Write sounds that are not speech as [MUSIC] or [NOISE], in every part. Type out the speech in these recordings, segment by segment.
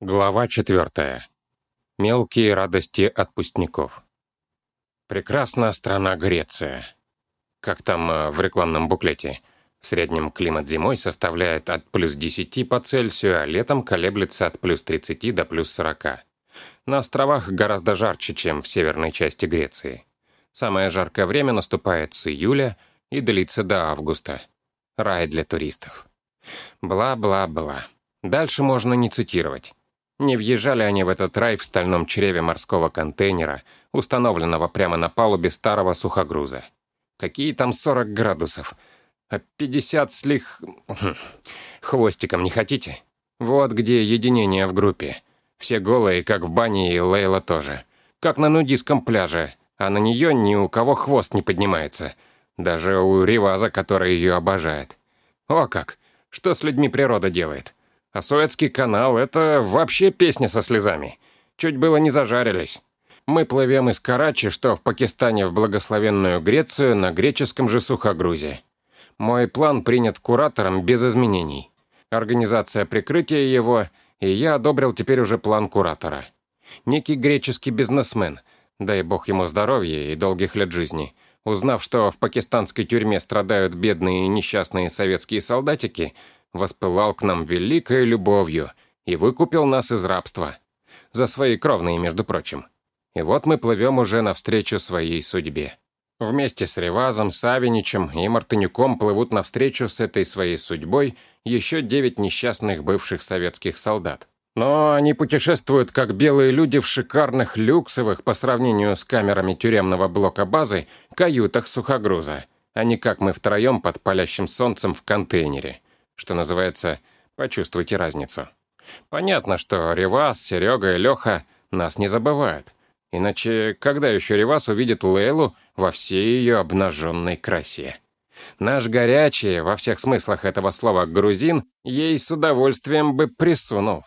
Глава четвертая. Мелкие радости отпускников. Прекрасная страна Греция. Как там э, в рекламном буклете. В среднем климат зимой составляет от плюс 10 по Цельсию, а летом колеблется от плюс 30 до плюс 40. На островах гораздо жарче, чем в северной части Греции. Самое жаркое время наступает с июля и длится до августа. Рай для туристов. Бла-бла-бла. Дальше можно не цитировать. Не въезжали они в этот рай в стальном чреве морского контейнера, установленного прямо на палубе старого сухогруза. Какие там 40 градусов? А 50 с лих... Хм, хвостиком не хотите? Вот где единение в группе. Все голые, как в бане, и Лейла тоже. Как на нудистском пляже, а на нее ни у кого хвост не поднимается. Даже у Риваза, который ее обожает. О как! Что с людьми природа делает? А Суэцкий канал — это вообще песня со слезами. Чуть было не зажарились. Мы плывем из Карачи, что в Пакистане, в благословенную Грецию, на греческом же сухогрузе. Мой план принят куратором без изменений. Организация прикрытия его, и я одобрил теперь уже план куратора. Некий греческий бизнесмен, дай бог ему здоровья и долгих лет жизни, узнав, что в пакистанской тюрьме страдают бедные и несчастные советские солдатики, воспылал к нам великой любовью и выкупил нас из рабства. За свои кровные, между прочим. И вот мы плывем уже навстречу своей судьбе. Вместе с Ревазом, Савиничем и Мартынюком плывут навстречу с этой своей судьбой еще девять несчастных бывших советских солдат. Но они путешествуют как белые люди в шикарных люксовых по сравнению с камерами тюремного блока базы каютах сухогруза, а не как мы втроем под палящим солнцем в контейнере что называется, почувствуйте разницу. Понятно, что Ревас, Серега и Леха нас не забывают. Иначе когда еще Ревас увидит Лейлу во всей ее обнаженной красе? Наш горячий, во всех смыслах этого слова, грузин, ей с удовольствием бы присунул.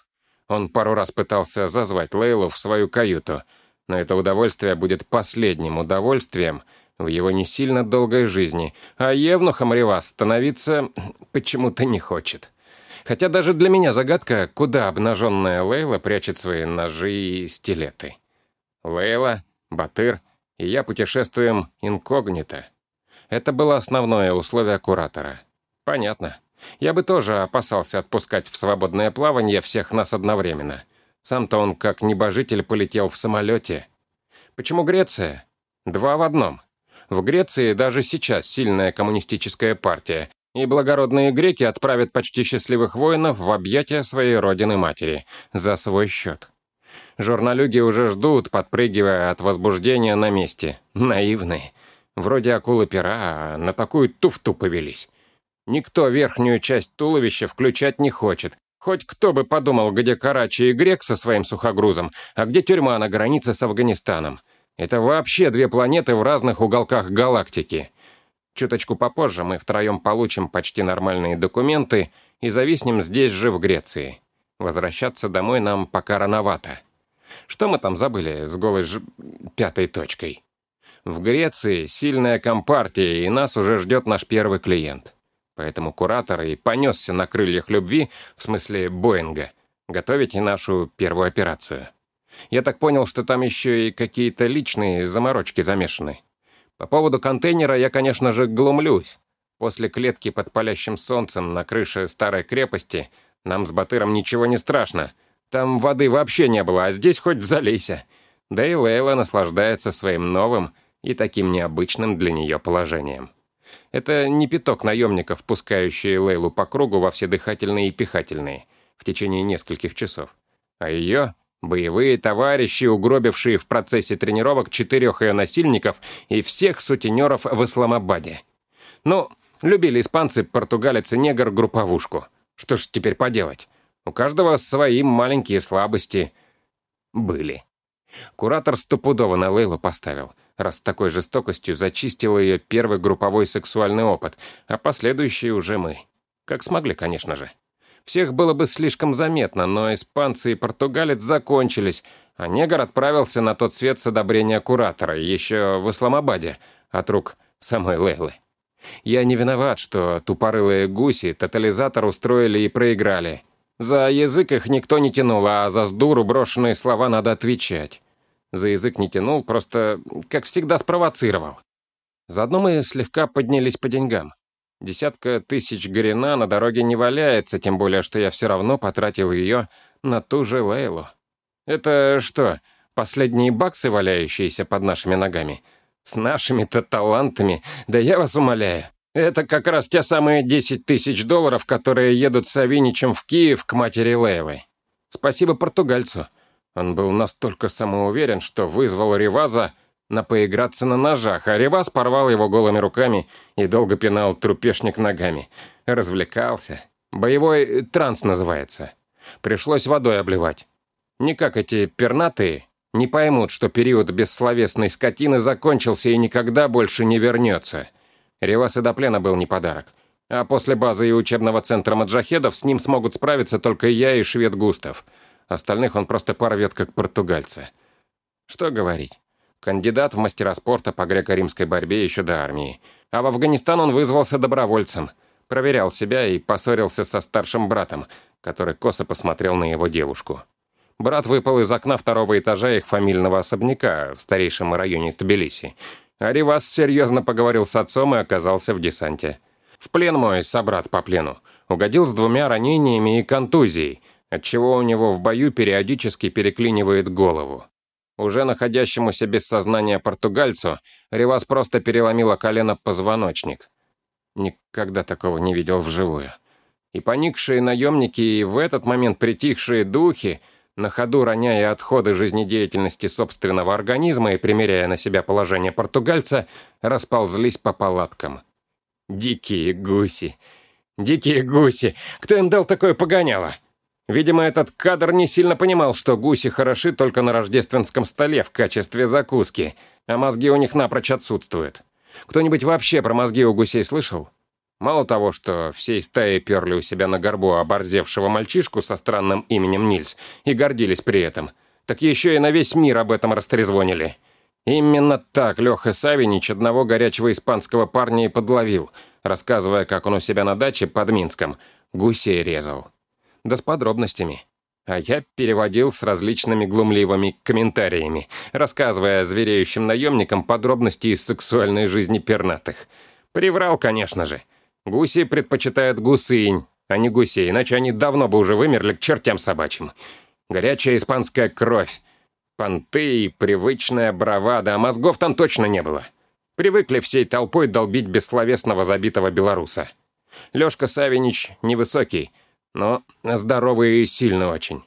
Он пару раз пытался зазвать Лейлу в свою каюту, но это удовольствие будет последним удовольствием — в его не сильно долгой жизни, а евнухом Ревас становиться [CLEARS THROAT] почему-то не хочет. Хотя даже для меня загадка, куда обнаженная Лейла прячет свои ножи и стилеты. Лейла, Батыр и я путешествуем инкогнито. Это было основное условие куратора. Понятно. Я бы тоже опасался отпускать в свободное плавание всех нас одновременно. Сам-то он, как небожитель, полетел в самолете. Почему Греция? Два в одном. В Греции даже сейчас сильная коммунистическая партия, и благородные греки отправят почти счастливых воинов в объятия своей родины-матери за свой счет. Журналюги уже ждут, подпрыгивая от возбуждения на месте. Наивные. Вроде акулы пера, а на такую туфту повелись. Никто верхнюю часть туловища включать не хочет. Хоть кто бы подумал, где Карачи и Грек со своим сухогрузом, а где тюрьма на границе с Афганистаном. Это вообще две планеты в разных уголках галактики. Чуточку попозже мы втроем получим почти нормальные документы и зависнем здесь же, в Греции. Возвращаться домой нам пока рановато. Что мы там забыли с голой ж... пятой точкой? В Греции сильная компартия, и нас уже ждет наш первый клиент. Поэтому куратор и понесся на крыльях любви, в смысле Боинга, готовить нашу первую операцию. Я так понял, что там еще и какие-то личные заморочки замешаны. По поводу контейнера я, конечно же, глумлюсь. После клетки под палящим солнцем на крыше старой крепости нам с Батыром ничего не страшно. Там воды вообще не было, а здесь хоть залейся. Да и Лейла наслаждается своим новым и таким необычным для нее положением. Это не пяток наемников, пускающие Лейлу по кругу во все дыхательные и пихательные в течение нескольких часов. А ее Боевые товарищи, угробившие в процессе тренировок четырех ее насильников и всех сутенеров в Исламабаде. Ну, любили испанцы, португалец и негр групповушку. Что ж теперь поделать? У каждого свои маленькие слабости были. Куратор стопудово на Лейлу поставил, раз с такой жестокостью зачистил ее первый групповой сексуальный опыт, а последующие уже мы. Как смогли, конечно же. Всех было бы слишком заметно, но испанцы и португалец закончились, а негр отправился на тот свет с одобрения куратора, еще в Исламабаде, от рук самой Лейлы. Я не виноват, что тупорылые гуси тотализатор устроили и проиграли. За язык их никто не тянул, а за сдуру брошенные слова надо отвечать. За язык не тянул, просто, как всегда, спровоцировал. Заодно мы слегка поднялись по деньгам. Десятка тысяч грина на дороге не валяется, тем более, что я все равно потратил ее на ту же Лейлу. Это что, последние баксы, валяющиеся под нашими ногами? С нашими-то талантами? Да я вас умоляю. Это как раз те самые 10 тысяч долларов, которые едут с Савиничем в Киев к матери Лейлы. Спасибо португальцу. Он был настолько самоуверен, что вызвал Риваза на поиграться на ножах, а Риваз порвал его голыми руками и долго пинал трупешник ногами. Развлекался. Боевой транс называется. Пришлось водой обливать. Никак эти пернатые не поймут, что период бессловесной скотины закончился и никогда больше не вернется. Ривас и до плена был не подарок. А после базы и учебного центра маджахедов с ним смогут справиться только я и швед Густав — Остальных он просто порвет, как португальцы. Что говорить. Кандидат в мастера спорта по греко-римской борьбе еще до армии. А в Афганистан он вызвался добровольцем. Проверял себя и поссорился со старшим братом, который косо посмотрел на его девушку. Брат выпал из окна второго этажа их фамильного особняка в старейшем районе Тбилиси. А Ривас серьезно поговорил с отцом и оказался в десанте. В плен мой собрат по плену. Угодил с двумя ранениями и контузией – отчего у него в бою периодически переклинивает голову. Уже находящемуся без сознания португальцу Ривас просто переломило колено позвоночник. Никогда такого не видел вживую. И поникшие наемники, и в этот момент притихшие духи, на ходу роняя отходы жизнедеятельности собственного организма и примеряя на себя положение португальца, расползлись по палаткам. Дикие гуси! Дикие гуси! Кто им дал такое погоняло? Видимо, этот кадр не сильно понимал, что гуси хороши только на рождественском столе в качестве закуски, а мозги у них напрочь отсутствуют. Кто-нибудь вообще про мозги у гусей слышал? Мало того, что всей стаей перли у себя на горбу оборзевшего мальчишку со странным именем Нильс и гордились при этом, так еще и на весь мир об этом растрезвонили. Именно так Леха Савинич одного горячего испанского парня и подловил, рассказывая, как он у себя на даче под Минском гусей резал да с подробностями. А я переводил с различными глумливыми комментариями, рассказывая звереющим наемникам подробности из сексуальной жизни пернатых. Приврал, конечно же. Гуси предпочитают гусынь, а не гусей, иначе они давно бы уже вымерли к чертям собачьим. Горячая испанская кровь, понты и привычная бравада, а мозгов там точно не было. Привыкли всей толпой долбить бессловесного забитого белоруса. Лёшка Савинич невысокий, но здоровый и сильный очень.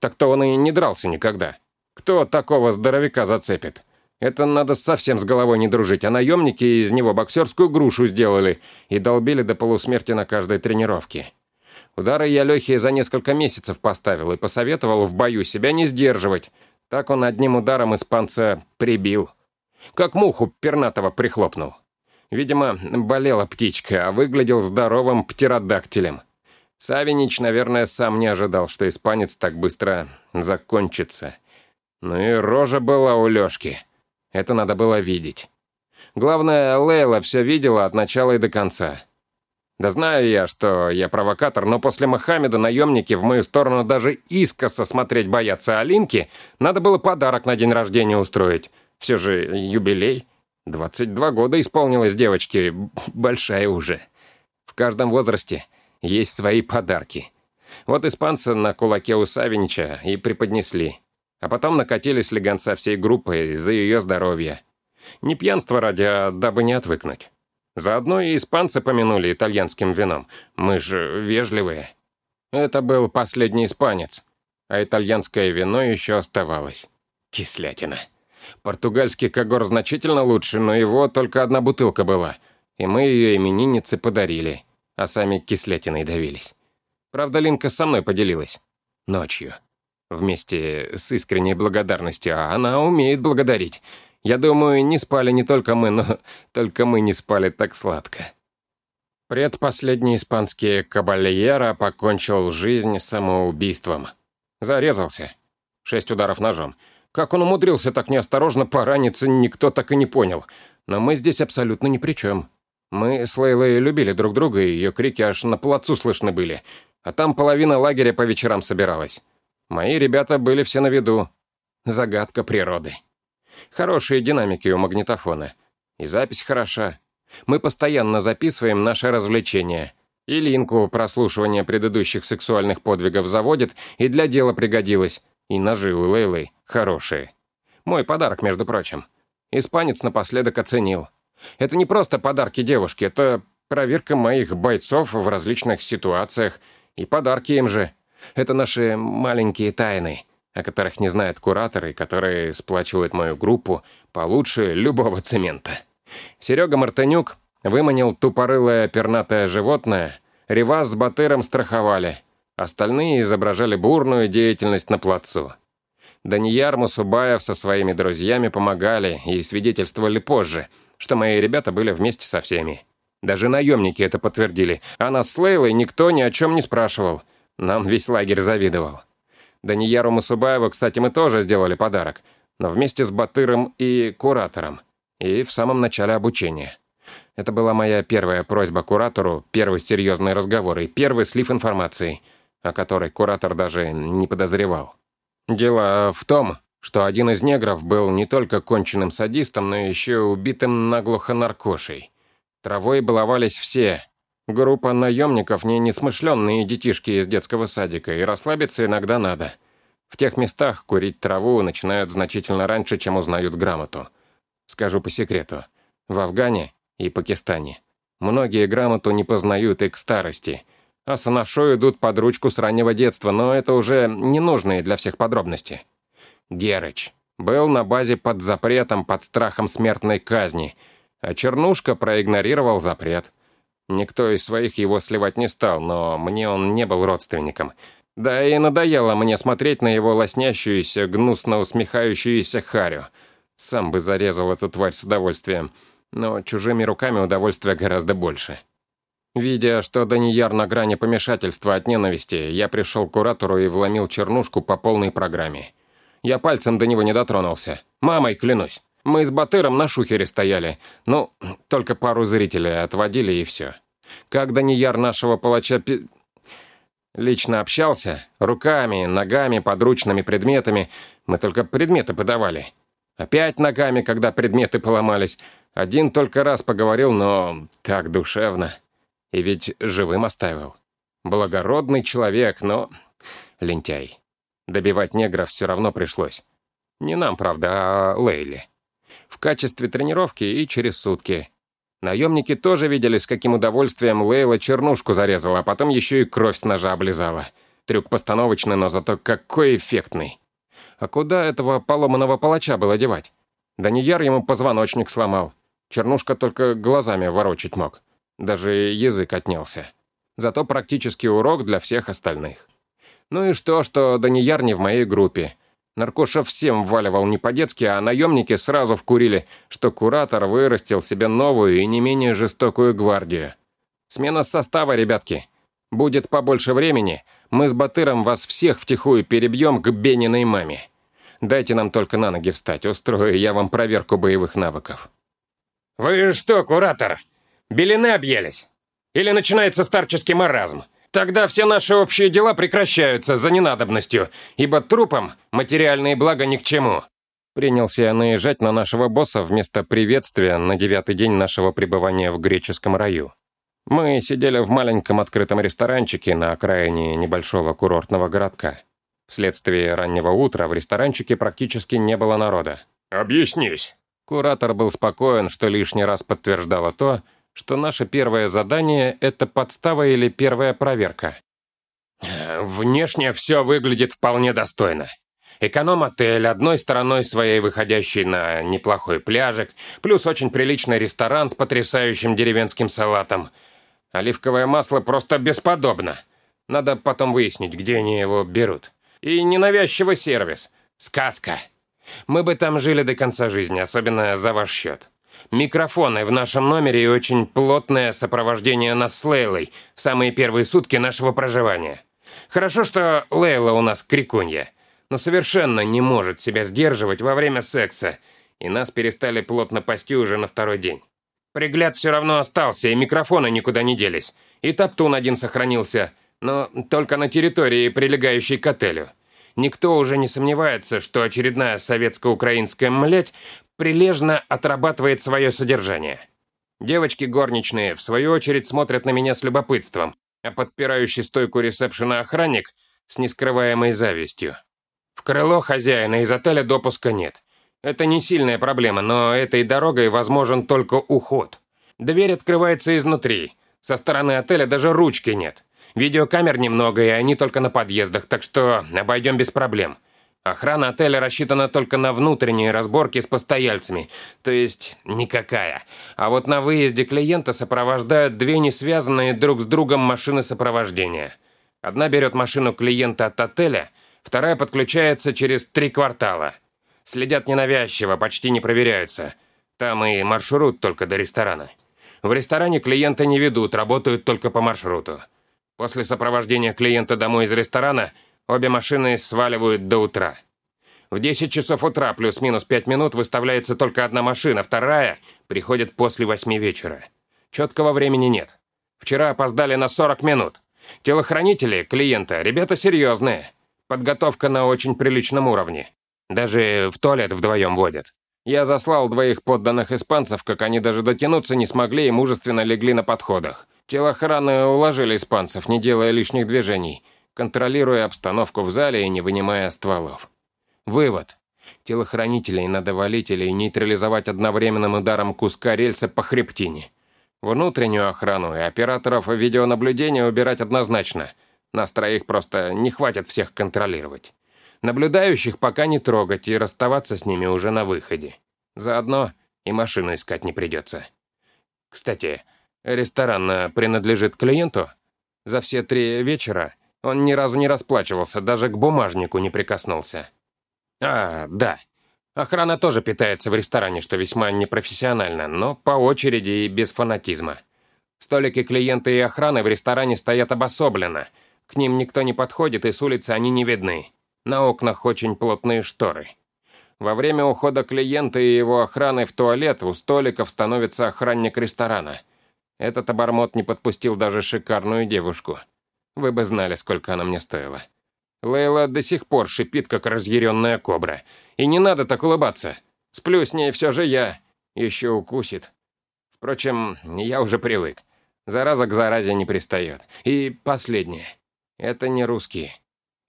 Так-то он и не дрался никогда. Кто такого здоровяка зацепит? Это надо совсем с головой не дружить, а наемники из него боксерскую грушу сделали и долбили до полусмерти на каждой тренировке. Удары я Лехе за несколько месяцев поставил и посоветовал в бою себя не сдерживать. Так он одним ударом испанца прибил. Как муху пернатого прихлопнул. Видимо, болела птичка, а выглядел здоровым птеродактилем. Савинич, наверное, сам не ожидал, что испанец так быстро закончится. Ну и рожа была у Лёшки. Это надо было видеть. Главное, Лейла все видела от начала и до конца. Да знаю я, что я провокатор, но после Мохаммеда наемники в мою сторону даже искоса смотреть боятся, а Линке надо было подарок на день рождения устроить. Все же юбилей. 22 года исполнилось девочке, большая уже. В каждом возрасте есть свои подарки. Вот испанцы на кулаке у Савинича и преподнесли. А потом накатили слегонца всей группой за ее здоровье. Не пьянство ради, а дабы не отвыкнуть. Заодно и испанцы помянули итальянским вином. Мы же вежливые. Это был последний испанец, а итальянское вино еще оставалось. Кислятина. Португальский когор значительно лучше, но его только одна бутылка была, и мы ее имениннице подарили а сами кислятиной давились. Правда, Линка со мной поделилась. Ночью. Вместе с искренней благодарностью, а она умеет благодарить. Я думаю, не спали не только мы, но только мы не спали так сладко. Предпоследний испанский кабальера покончил жизнь самоубийством. Зарезался. Шесть ударов ножом. Как он умудрился так неосторожно пораниться, никто так и не понял. Но мы здесь абсолютно ни при чем. Мы с Лейлой любили друг друга, и ее крики аж на плацу слышны были. А там половина лагеря по вечерам собиралась. Мои ребята были все на виду. Загадка природы. Хорошие динамики у магнитофона. И запись хороша. Мы постоянно записываем наше развлечение. И линку прослушивания предыдущих сексуальных подвигов заводит, и для дела пригодилось. И ножи у Лейлы хорошие. Мой подарок, между прочим. Испанец напоследок оценил. Это не просто подарки девушке, это проверка моих бойцов в различных ситуациях и подарки им же. Это наши маленькие тайны, о которых не знают кураторы, которые сплачивают мою группу получше любого цемента. Серега Мартынюк выманил тупорылое пернатое животное, Ревас с Батыром страховали, остальные изображали бурную деятельность на плацу. Данияр Мусубаев со своими друзьями помогали и свидетельствовали позже, что мои ребята были вместе со всеми. Даже наемники это подтвердили, а нас с Лейлой никто ни о чем не спрашивал. Нам весь лагерь завидовал. Данияру Мусубаеву, кстати, мы тоже сделали подарок, но вместе с Батыром и куратором, и в самом начале обучения. Это была моя первая просьба куратору, первый серьезный разговор и первый слив информации, о которой куратор даже не подозревал. Дело в том, что один из негров был не только конченным садистом, но еще убитым наглухо наркошей. Травой баловались все. Группа наемников не несмышленные детишки из детского садика, и расслабиться иногда надо. В тех местах курить траву начинают значительно раньше, чем узнают грамоту. Скажу по секрету. В Афгане и Пакистане многие грамоту не познают и к старости, а с анашой идут под ручку с раннего детства, но это уже ненужные для всех подробности. Герыч был на базе под запретом, под страхом смертной казни – а Чернушка проигнорировал запрет. Никто из своих его сливать не стал, но мне он не был родственником. Да и надоело мне смотреть на его лоснящуюся, гнусно усмехающуюся харю. Сам бы зарезал эту тварь с удовольствием, но чужими руками удовольствия гораздо больше. Видя, что Данияр на грани помешательства от ненависти, я пришел к куратору и вломил чернушку по полной программе. Я пальцем до него не дотронулся. Мамой клянусь. Мы с Батыром на шухере стояли. Ну, только пару зрителей отводили и все. Как Данияр нашего палача пи... лично общался, руками, ногами, подручными предметами, мы только предметы подавали. Опять ногами, когда предметы поломались. Один только раз поговорил, но так душевно. И ведь живым оставил. Благородный человек, но лентяй. Добивать негров все равно пришлось. Не нам, правда, а Лейли в качестве тренировки и через сутки. Наемники тоже видели, с каким удовольствием Лейла чернушку зарезала, а потом еще и кровь с ножа облизала. Трюк постановочный, но зато какой эффектный. А куда этого поломанного палача было девать? Данияр ему позвоночник сломал. Чернушка только глазами ворочить мог. Даже язык отнялся. Зато практически урок для всех остальных. Ну и что, что Данияр не в моей группе. Наркоша всем валивал не по-детски, а наемники сразу вкурили, что куратор вырастил себе новую и не менее жестокую гвардию. Смена состава, ребятки. Будет побольше времени, мы с Батыром вас всех втихую перебьем к Бениной маме. Дайте нам только на ноги встать, устрою я вам проверку боевых навыков». «Вы что, куратор, белины объелись? Или начинается старческий маразм?» Тогда все наши общие дела прекращаются за ненадобностью, ибо трупам материальные блага ни к чему». Принялся я наезжать на нашего босса вместо приветствия на девятый день нашего пребывания в греческом раю. Мы сидели в маленьком открытом ресторанчике на окраине небольшого курортного городка. Вследствие раннего утра в ресторанчике практически не было народа. «Объяснись». Куратор был спокоен, что лишний раз подтверждало то, что наше первое задание — это подстава или первая проверка. Внешне все выглядит вполне достойно. Эконом-отель, одной стороной своей выходящий на неплохой пляжик, плюс очень приличный ресторан с потрясающим деревенским салатом. Оливковое масло просто бесподобно. Надо потом выяснить, где они его берут. И ненавязчивый сервис. Сказка. Мы бы там жили до конца жизни, особенно за ваш счет. Микрофоны в нашем номере и очень плотное сопровождение нас с Лейлой в самые первые сутки нашего проживания. Хорошо, что Лейла у нас крикунья, но совершенно не может себя сдерживать во время секса, и нас перестали плотно пасти уже на второй день. Пригляд все равно остался, и микрофоны никуда не делись. И топтун один сохранился, но только на территории, прилегающей к отелю. Никто уже не сомневается, что очередная советско-украинская млядь прилежно отрабатывает свое содержание. Девочки горничные, в свою очередь, смотрят на меня с любопытством, а подпирающий стойку ресепшена охранник с нескрываемой завистью. В крыло хозяина из отеля допуска нет. Это не сильная проблема, но этой дорогой возможен только уход. Дверь открывается изнутри. Со стороны отеля даже ручки нет. Видеокамер немного, и они только на подъездах, так что обойдем без проблем. Охрана отеля рассчитана только на внутренние разборки с постояльцами, то есть никакая. А вот на выезде клиента сопровождают две несвязанные друг с другом машины сопровождения. Одна берет машину клиента от отеля, вторая подключается через три квартала. Следят ненавязчиво, почти не проверяются. Там и маршрут только до ресторана. В ресторане клиента не ведут, работают только по маршруту. После сопровождения клиента домой из ресторана обе машины сваливают до утра. В 10 часов утра плюс-минус 5 минут выставляется только одна машина, вторая приходит после 8 вечера. Четкого времени нет. Вчера опоздали на 40 минут. Телохранители клиента, ребята серьезные. Подготовка на очень приличном уровне. Даже в туалет вдвоем водят. Я заслал двоих подданных испанцев, как они даже дотянуться не смогли и мужественно легли на подходах. Телохраны уложили испанцев, не делая лишних движений, контролируя обстановку в зале и не вынимая стволов. Вывод. Телохранителей надо валить или нейтрализовать одновременным ударом куска рельса по хребтине. Внутреннюю охрану и операторов видеонаблюдения убирать однозначно. Нас троих просто не хватит всех контролировать. Наблюдающих пока не трогать и расставаться с ними уже на выходе. Заодно и машину искать не придется. Кстати, Ресторан э, принадлежит клиенту? За все три вечера он ни разу не расплачивался, даже к бумажнику не прикоснулся. А, да. Охрана тоже питается в ресторане, что весьма непрофессионально, но по очереди и без фанатизма. Столики клиента и охраны в ресторане стоят обособленно. К ним никто не подходит, и с улицы они не видны. На окнах очень плотные шторы. Во время ухода клиента и его охраны в туалет у столиков становится охранник ресторана – этот обормот не подпустил даже шикарную девушку. Вы бы знали, сколько она мне стоила. Лейла до сих пор шипит, как разъяренная кобра. И не надо так улыбаться. Сплю с ней все же я. Еще укусит. Впрочем, я уже привык. Зараза к заразе не пристает. И последнее. Это не русские.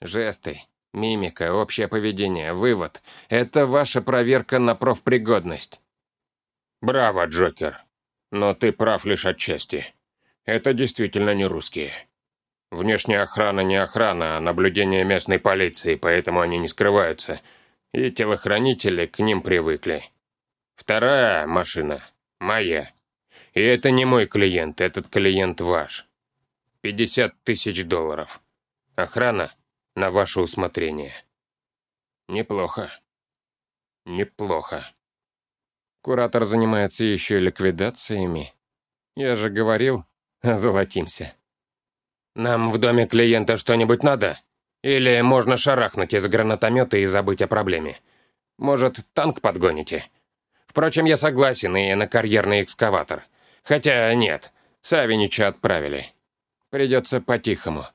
Жесты, мимика, общее поведение, вывод. Это ваша проверка на профпригодность. Браво, Джокер. Но ты прав лишь отчасти. Это действительно не русские. Внешняя охрана не охрана, а наблюдение местной полиции, поэтому они не скрываются. И телохранители к ним привыкли. Вторая машина моя. И это не мой клиент, этот клиент ваш. 50 тысяч долларов. Охрана на ваше усмотрение. Неплохо. Неплохо. Куратор занимается еще ликвидациями. Я же говорил, [LAUGHS] озолотимся. Нам в доме клиента что-нибудь надо? Или можно шарахнуть из гранатомета и забыть о проблеме? Может, танк подгоните? Впрочем, я согласен и на карьерный экскаватор. Хотя нет, Савинича отправили. Придется по-тихому.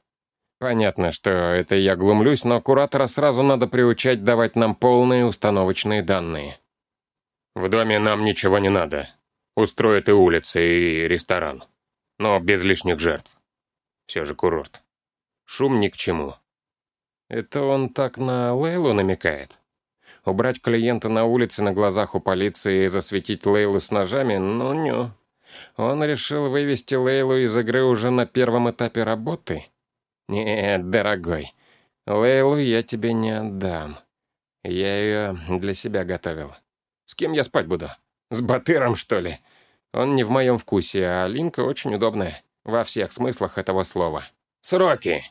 Понятно, что это я глумлюсь, но куратора сразу надо приучать давать нам полные установочные данные. В доме нам ничего не надо. Устроят и улицы, и ресторан. Но без лишних жертв. Все же курорт. Шум ни к чему. Это он так на Лейлу намекает? Убрать клиента на улице на глазах у полиции и засветить Лейлу с ножами? Ну-ню. Он решил вывести Лейлу из игры уже на первом этапе работы? Нет, дорогой, Лейлу я тебе не отдам. Я ее для себя готовил. С кем я спать буду? С Батыром, что ли? Он не в моем вкусе, а Линка очень удобная. Во всех смыслах этого слова. Сроки.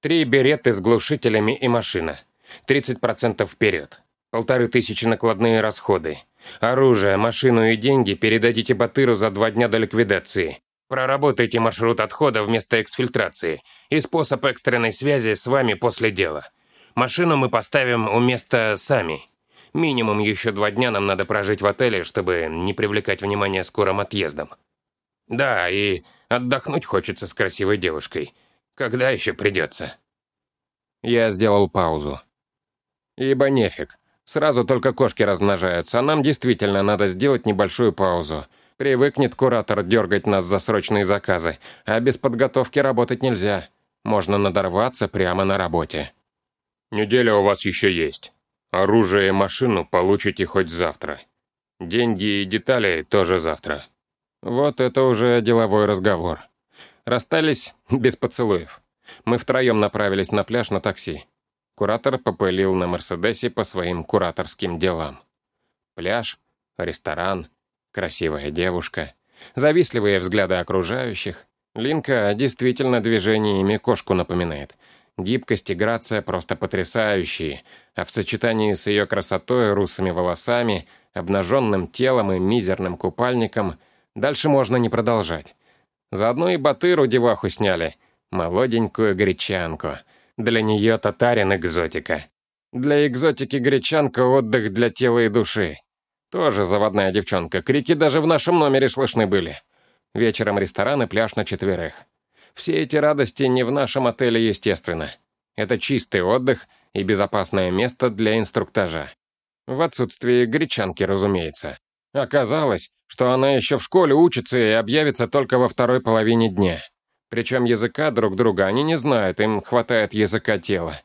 Три береты с глушителями и машина. 30% вперед. Полторы тысячи накладные расходы. Оружие, машину и деньги передадите Батыру за два дня до ликвидации. Проработайте маршрут отхода вместо эксфильтрации и способ экстренной связи с вами после дела. Машину мы поставим у места сами. Минимум еще два дня нам надо прожить в отеле, чтобы не привлекать внимание скорым отъездом. Да, и отдохнуть хочется с красивой девушкой. Когда еще придется?» Я сделал паузу. «Ибо нефиг. Сразу только кошки размножаются, а нам действительно надо сделать небольшую паузу. Привыкнет куратор дергать нас за срочные заказы, а без подготовки работать нельзя. Можно надорваться прямо на работе». «Неделя у вас еще есть. Оружие и машину получите хоть завтра. Деньги и детали тоже завтра». Вот это уже деловой разговор. Расстались без поцелуев. Мы втроем направились на пляж на такси. Куратор попылил на Мерседесе по своим кураторским делам. Пляж, ресторан, красивая девушка, завистливые взгляды окружающих. Линка действительно движениями кошку напоминает. Гибкость и грация просто потрясающие, а в сочетании с ее красотой, русыми волосами, обнаженным телом и мизерным купальником дальше можно не продолжать. Заодно и Батыру деваху сняли, молоденькую гречанку. Для нее татарин экзотика. Для экзотики гречанка отдых для тела и души. Тоже заводная девчонка, крики даже в нашем номере слышны были. Вечером ресторан и пляж на четверых. Все эти радости не в нашем отеле, естественно. Это чистый отдых и безопасное место для инструктажа. В отсутствии гречанки, разумеется. Оказалось, что она еще в школе учится и объявится только во второй половине дня. Причем языка друг друга они не знают, им хватает языка тела.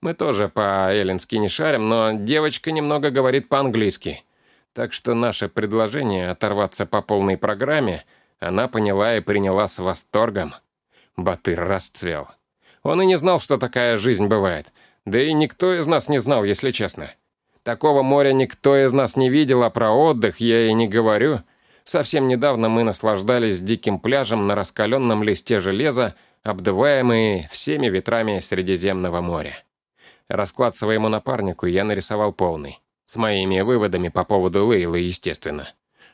Мы тоже по-эллински не шарим, но девочка немного говорит по-английски. Так что наше предложение оторваться по полной программе она поняла и приняла с восторгом. Батыр расцвел. Он и не знал, что такая жизнь бывает. Да и никто из нас не знал, если честно. Такого моря никто из нас не видел, а про отдых я и не говорю. Совсем недавно мы наслаждались диким пляжем на раскаленном листе железа, обдуваемые всеми ветрами Средиземного моря. Расклад своему напарнику я нарисовал полный. С моими выводами по поводу Лейлы, естественно.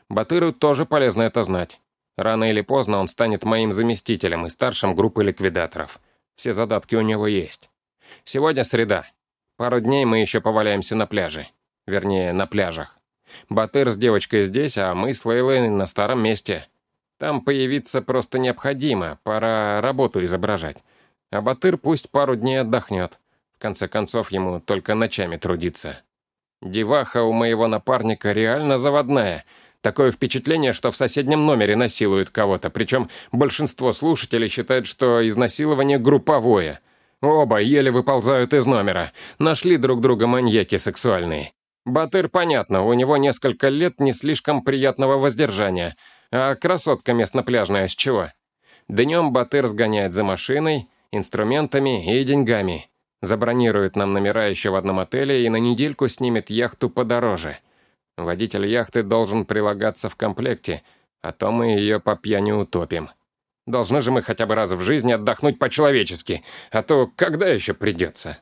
Батыру тоже полезно это знать. Рано или поздно он станет моим заместителем и старшим группы ликвидаторов. Все задатки у него есть. Сегодня среда. Пару дней мы еще поваляемся на пляже. Вернее, на пляжах. Батыр с девочкой здесь, а мы с Лейлой на старом месте. Там появиться просто необходимо, пора работу изображать. А Батыр пусть пару дней отдохнет. В конце концов, ему только ночами трудиться. Деваха у моего напарника реально заводная. Такое впечатление, что в соседнем номере насилует кого-то, причем большинство слушателей считают, что изнасилование групповое – Оба еле выползают из номера. Нашли друг друга маньяки сексуальные. Батыр, понятно, у него несколько лет не слишком приятного воздержания. А красотка местно-пляжная с чего? Днем Батыр сгоняет за машиной, инструментами и деньгами. Забронирует нам номера еще в одном отеле и на недельку снимет яхту подороже. Водитель яхты должен прилагаться в комплекте, а то мы ее по пьяни утопим. Должны же мы хотя бы раз в жизни отдохнуть по-человечески, а то когда еще придется?»